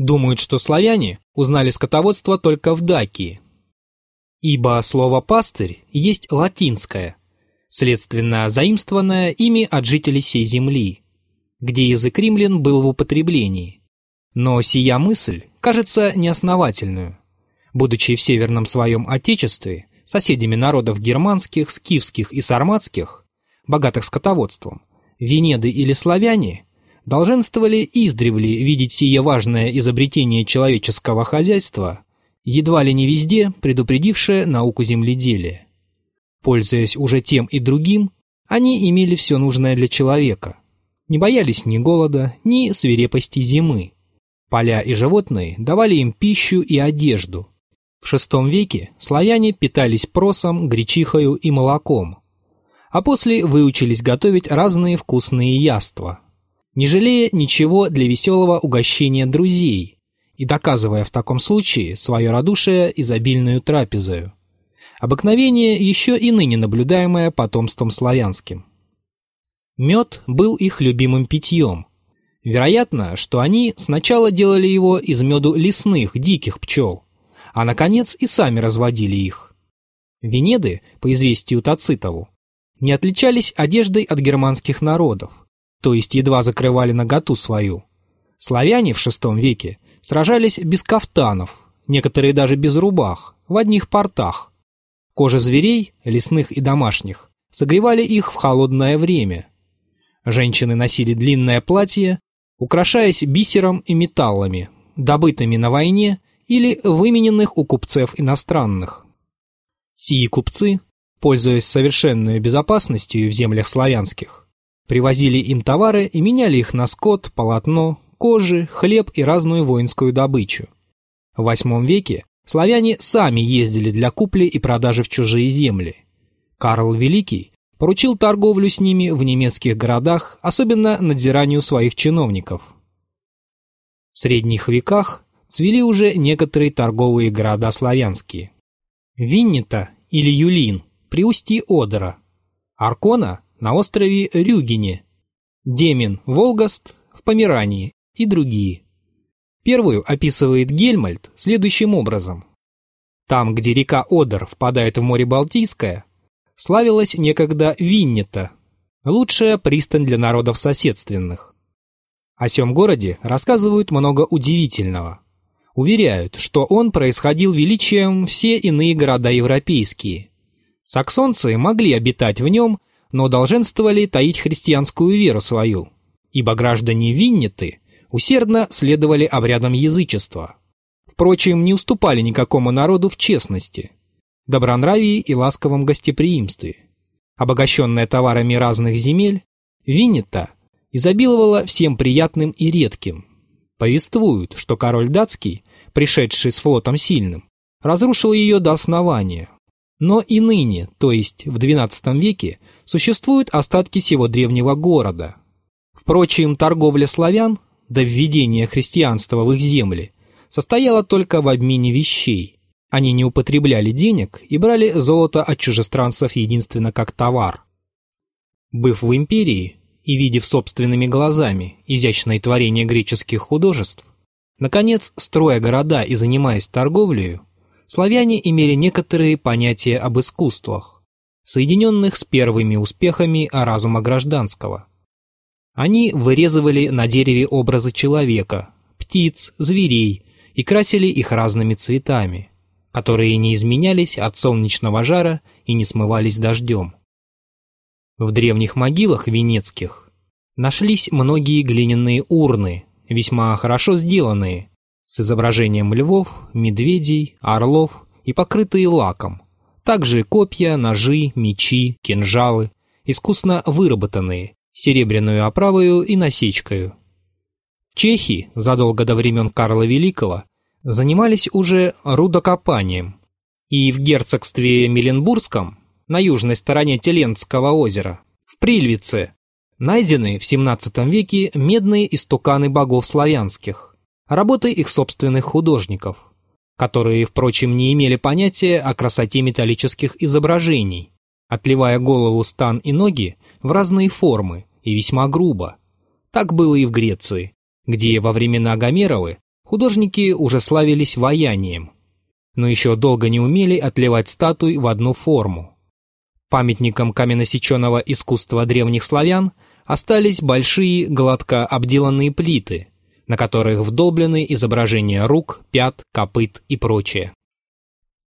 Думают, что славяне узнали скотоводство только в Дакии. Ибо слово «пастырь» есть латинское, следственно заимствованное ими от жителей сей земли, где язык римлян был в употреблении. Но сия мысль кажется неосновательную. Будучи в северном своем отечестве, соседями народов германских, скифских и сарматских, богатых скотоводством, венеды или славяне долженствовали издревле видеть сие важное изобретение человеческого хозяйства, едва ли не везде предупредившее науку земледелия. Пользуясь уже тем и другим, они имели все нужное для человека, не боялись ни голода, ни свирепости зимы. Поля и животные давали им пищу и одежду. В VI веке славяне питались просом, гречихою и молоком, а после выучились готовить разные вкусные яства, не жалея ничего для веселого угощения друзей и доказывая в таком случае свое радушие изобильную трапезою. Обыкновение еще и ныне наблюдаемое потомством славянским. Мед был их любимым питьем. Вероятно, что они сначала делали его из меду лесных, диких пчел, а наконец и сами разводили их. Венеды, по известию Тацитову, не отличались одеждой от германских народов, то есть едва закрывали наготу свою. Славяне в VI веке сражались без кафтанов, некоторые даже без рубах, в одних портах. Кожа зверей, лесных и домашних, согревали их в холодное время. Женщины носили длинное платье, украшаясь бисером и металлами, добытыми на войне или вымененных у купцев иностранных. Сии купцы, пользуясь совершенной безопасностью в землях славянских, привозили им товары и меняли их на скот, полотно, кожи, хлеб и разную воинскую добычу. В VIII веке славяне сами ездили для купли и продажи в чужие земли. Карл Великий поручил торговлю с ними в немецких городах, особенно надзиранию своих чиновников. В средних веках цвели уже некоторые торговые города славянские. Виннита или Юлин при устье Одера, Аркона на острове Рюгене, Демин, Волгаст в Померании и другие. Первую описывает Гельмальд следующим образом. Там, где река Одер впадает в море Балтийское, славилась некогда Виннета, лучшая пристань для народов соседственных. О сём городе рассказывают много удивительного. Уверяют, что он происходил величием все иные города европейские. Саксонцы могли обитать в нем, но долженствовали таить христианскую веру свою, ибо граждане Виннеты усердно следовали обрядам язычества. Впрочем, не уступали никакому народу в честности – добронравии и ласковом гостеприимстве. Обогащенная товарами разных земель, Виннета изобиловала всем приятным и редким. Повествуют, что король датский, пришедший с флотом сильным, разрушил ее до основания. Но и ныне, то есть в XII веке, существуют остатки сего древнего города. Впрочем, торговля славян до введения христианства в их земли состояла только в обмене вещей – они не употребляли денег и брали золото от чужестранцев единственно как товар. Быв в империи и видев собственными глазами изящные творения греческих художеств, наконец, строя города и занимаясь торговлею, славяне имели некоторые понятия об искусствах, соединенных с первыми успехами разума гражданского. Они вырезывали на дереве образы человека, птиц, зверей и красили их разными цветами которые не изменялись от солнечного жара и не смывались дождем. В древних могилах венецких нашлись многие глиняные урны, весьма хорошо сделанные, с изображением львов, медведей, орлов и покрытые лаком. Также копья, ножи, мечи, кинжалы, искусно выработанные, серебряную оправою и насечкою. Чехи задолго до времен Карла Великого занимались уже рудокопанием, и в герцогстве Миленбургском, на южной стороне Телентского озера, в Прильвице, найдены в XVII веке медные истуканы богов славянских, работы их собственных художников, которые, впрочем, не имели понятия о красоте металлических изображений, отливая голову, стан и ноги в разные формы и весьма грубо. Так было и в Греции, где во времена Гомеровы художники уже славились ваянием, но еще долго не умели отливать статуй в одну форму. Памятником каменосеченного искусства древних славян остались большие гладко обделанные плиты, на которых вдолблены изображения рук, пят, копыт и прочее.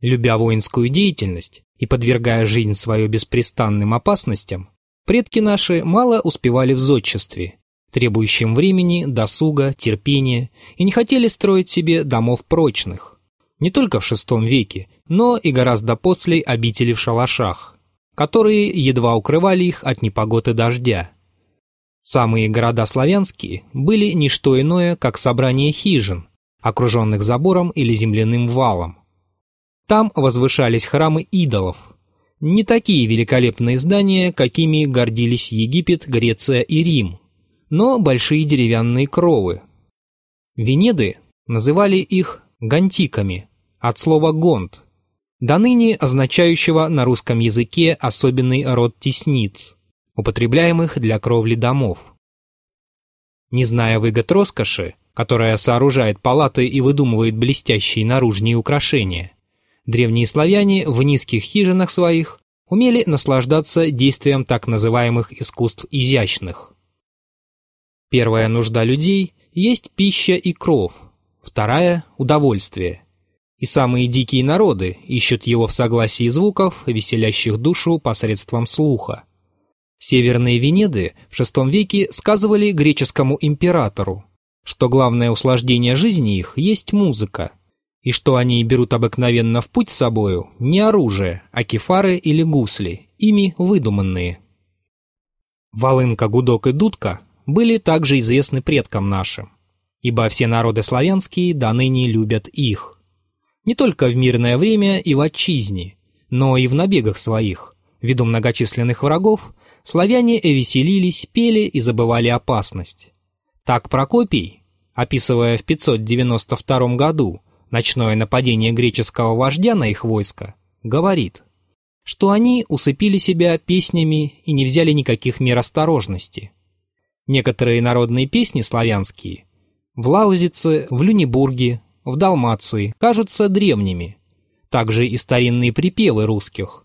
Любя воинскую деятельность и подвергая жизнь свою беспрестанным опасностям, предки наши мало успевали в зодчестве, требующим времени, досуга, терпения, и не хотели строить себе домов прочных. Не только в VI веке, но и гораздо после обители в шалашах, которые едва укрывали их от непогоды дождя. Самые города славянские были не что иное, как собрание хижин, окруженных забором или земляным валом. Там возвышались храмы идолов. Не такие великолепные здания, какими гордились Египет, Греция и Рим, но большие деревянные кровы. Венеды называли их гантиками, от слова «гонт», до ныне означающего на русском языке особенный род тесниц, употребляемых для кровли домов. Не зная выгод роскоши, которая сооружает палаты и выдумывает блестящие наружные украшения, древние славяне в низких хижинах своих умели наслаждаться действием так называемых искусств изящных. Первая нужда людей есть пища и кров, вторая – удовольствие. И самые дикие народы ищут его в согласии звуков, веселящих душу посредством слуха. Северные Венеды в VI веке сказывали греческому императору, что главное услаждение жизни их есть музыка – и что они берут обыкновенно в путь с собою не оружие, а кефары или гусли, ими выдуманные. Волынка, гудок и дудка были также известны предкам нашим, ибо все народы славянские до ныне любят их. Не только в мирное время и в отчизне, но и в набегах своих, ввиду многочисленных врагов, славяне веселились, пели и забывали опасность. Так Прокопий, описывая в 592 году ночное нападение греческого вождя на их войско, говорит, что они усыпили себя песнями и не взяли никаких мер осторожности. Некоторые народные песни славянские в Лаузице, в Люнебурге, в Далмации кажутся древними. Также и старинные припевы русских,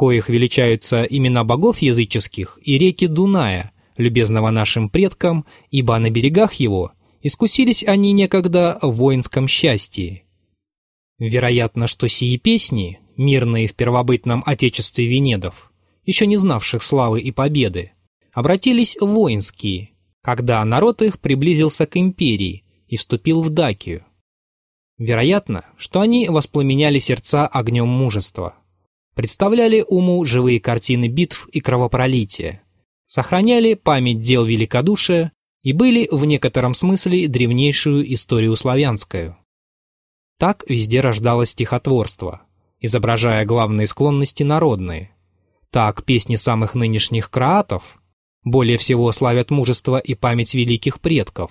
коих величаются имена богов языческих и реки Дуная, любезного нашим предкам, ибо на берегах его искусились они некогда в воинском счастье. Вероятно, что сии песни, мирные в первобытном отечестве Венедов, еще не знавших славы и победы, обратились в воинские, когда народ их приблизился к империи и вступил в Дакию. Вероятно, что они воспламеняли сердца огнем мужества, представляли уму живые картины битв и кровопролития, сохраняли память дел великодушия и были в некотором смысле древнейшую историю славянскую. Так везде рождалось стихотворство, изображая главные склонности народные. Так песни самых нынешних краатов более всего славят мужество и память великих предков.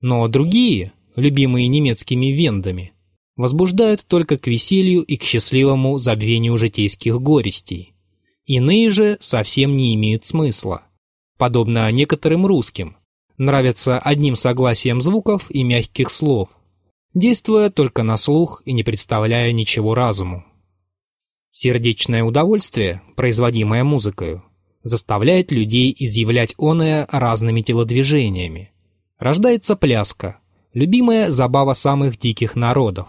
Но другие, любимые немецкими вендами, возбуждают только к веселью и к счастливому забвению житейских горестей. Иные же совсем не имеют смысла, подобно некоторым русским, нравятся одним согласием звуков и мягких слов – действуя только на слух и не представляя ничего разуму. Сердечное удовольствие, производимое музыкою, заставляет людей изъявлять оное разными телодвижениями. Рождается пляска, любимая забава самых диких народов.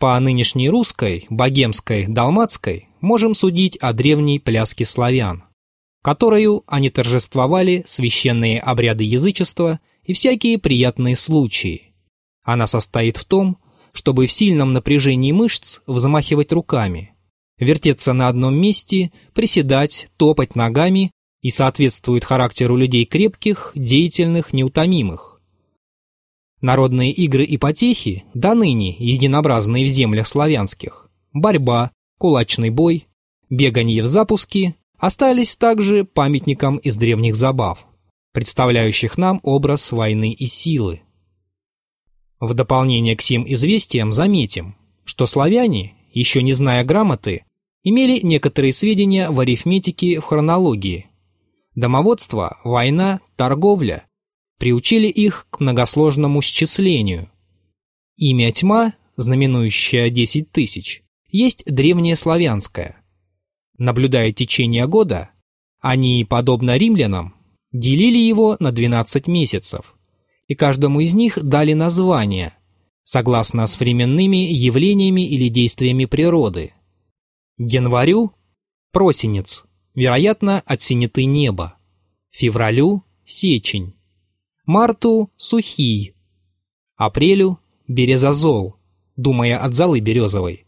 По нынешней русской, богемской, далматской можем судить о древней пляске славян, которую они торжествовали священные обряды язычества и всякие приятные случаи, она состоит в том, чтобы в сильном напряжении мышц взмахивать руками, вертеться на одном месте, приседать, топать ногами и соответствует характеру людей крепких, деятельных, неутомимых. Народные игры и потехи, до ныне единообразные в землях славянских, борьба, кулачный бой, бегание в запуске, остались также памятником из древних забав, представляющих нам образ войны и силы. В дополнение к сим известиям заметим, что славяне, еще не зная грамоты, имели некоторые сведения в арифметике в хронологии. Домоводство, война, торговля приучили их к многосложному счислению, Имя тьма, знаменующее 10 тысяч, есть древнее славянское. Наблюдая течение года, они, подобно римлянам, делили его на 12 месяцев, и каждому из них дали название, согласно с временными явлениями или действиями природы. Январю – просенец, вероятно, от синеты неба. Февралю – сечень. Марту – сухий. Апрелю – березозол, думая от золы березовой.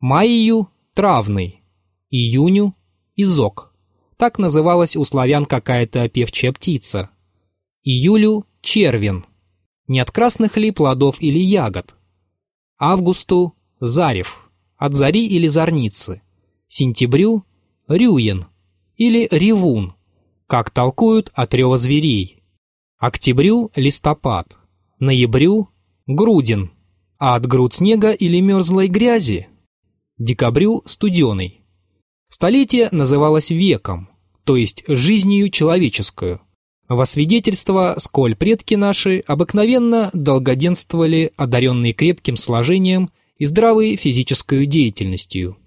Маию – травный. Июню – изок. Так называлась у славян какая-то певчая птица. Июлю – червин. Не от красных ли плодов или ягод? Августу – зарев. От зари или зорницы. Сентябрю – рюен или ревун, как толкуют от рева зверей. Октябрю – листопад. Ноябрю – грудин, а от груд снега или мерзлой грязи – декабрю – студеный. Столетие называлось веком, то есть жизнью человеческую. Во свидетельство, сколь предки наши обыкновенно долгоденствовали, одаренные крепким сложением и здравой физической деятельностью.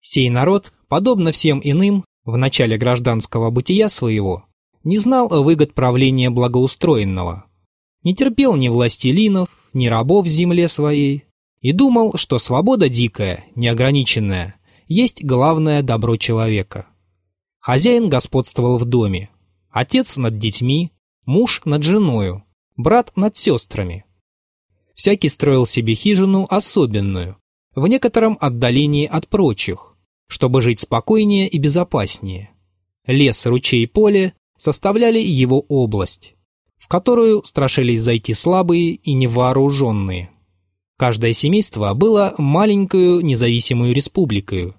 Сей народ, подобно всем иным, в начале гражданского бытия своего, не знал выгод правления благоустроенного, не терпел ни властелинов, ни рабов в земле своей, и думал, что свобода дикая, неограниченная, есть главное добро человека. Хозяин господствовал в доме, отец над детьми, муж над женою, брат над сестрами. Всякий строил себе хижину особенную, в некотором отдалении от прочих, чтобы жить спокойнее и безопаснее. Лес, ручей поле составляли его область, в которую страшились зайти слабые и невооруженные. Каждое семейство было маленькую независимую республикой,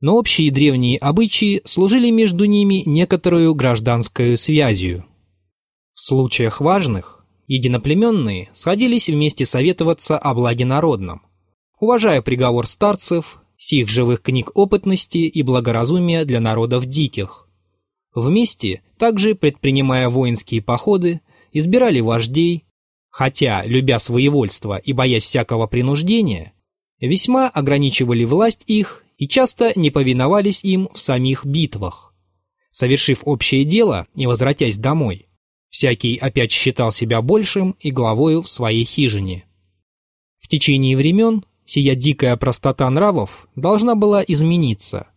но общие древние обычаи служили между ними некоторую гражданскую связью. В случаях важных единоплеменные сходились вместе советоваться о благе народном, уважая приговор старцев, сих живых книг опытности и благоразумия для народов диких. Вместе, также предпринимая воинские походы, избирали вождей, хотя, любя своевольство и боясь всякого принуждения, весьма ограничивали власть их и часто не повиновались им в самих битвах. Совершив общее дело и возвратясь домой, всякий опять считал себя большим и главою в своей хижине. В течение времен сия дикая простота нравов должна была измениться.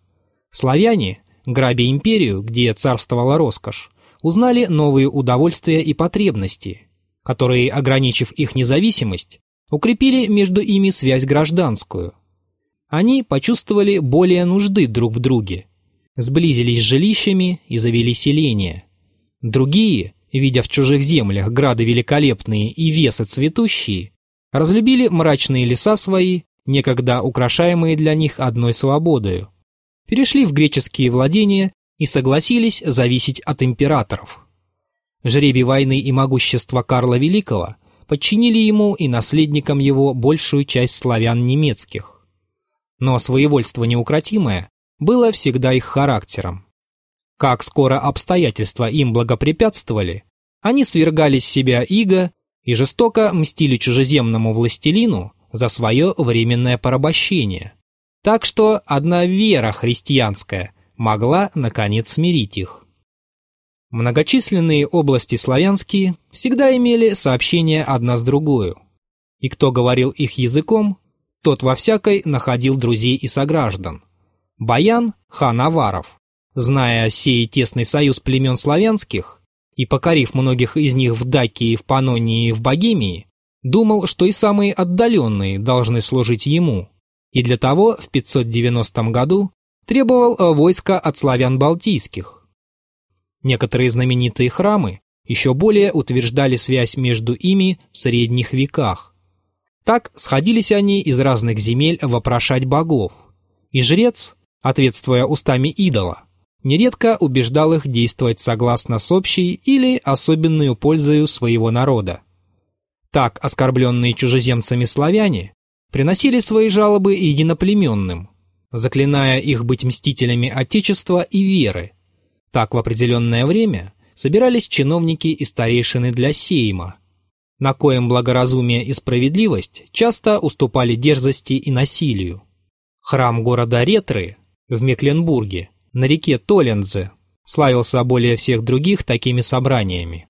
Славяне, грабя империю, где царствовала роскошь, узнали новые удовольствия и потребности, которые, ограничив их независимость, укрепили между ими связь гражданскую – они почувствовали более нужды друг в друге, сблизились с жилищами и завели селение. Другие, видя в чужих землях грады великолепные и весы цветущие, разлюбили мрачные леса свои, некогда украшаемые для них одной свободою, перешли в греческие владения и согласились зависеть от императоров. Жребий войны и могущества Карла Великого подчинили ему и наследникам его большую часть славян немецких но своевольство неукротимое было всегда их характером. Как скоро обстоятельства им благопрепятствовали, они свергали с себя иго и жестоко мстили чужеземному властелину за свое временное порабощение. Так что одна вера христианская могла, наконец, смирить их. Многочисленные области славянские всегда имели сообщение одна с другой, и кто говорил их языком, тот во всякой находил друзей и сограждан. Баян, хан Аваров, зная сей тесный союз племен славянских и покорив многих из них в Дакии, в Панонии и в Богемии, думал, что и самые отдаленные должны служить ему, и для того в 590 году требовал войска от славян балтийских. Некоторые знаменитые храмы еще более утверждали связь между ими в средних веках. Так сходились они из разных земель вопрошать богов, и жрец, ответствуя устами идола, нередко убеждал их действовать согласно с общей или особенную пользою своего народа. Так оскорбленные чужеземцами славяне приносили свои жалобы единоплеменным, заклиная их быть мстителями Отечества и веры. Так в определенное время собирались чиновники и старейшины для сейма – на коем благоразумие и справедливость часто уступали дерзости и насилию. Храм города Ретры в Мекленбурге на реке Толензе славился более всех других такими собраниями.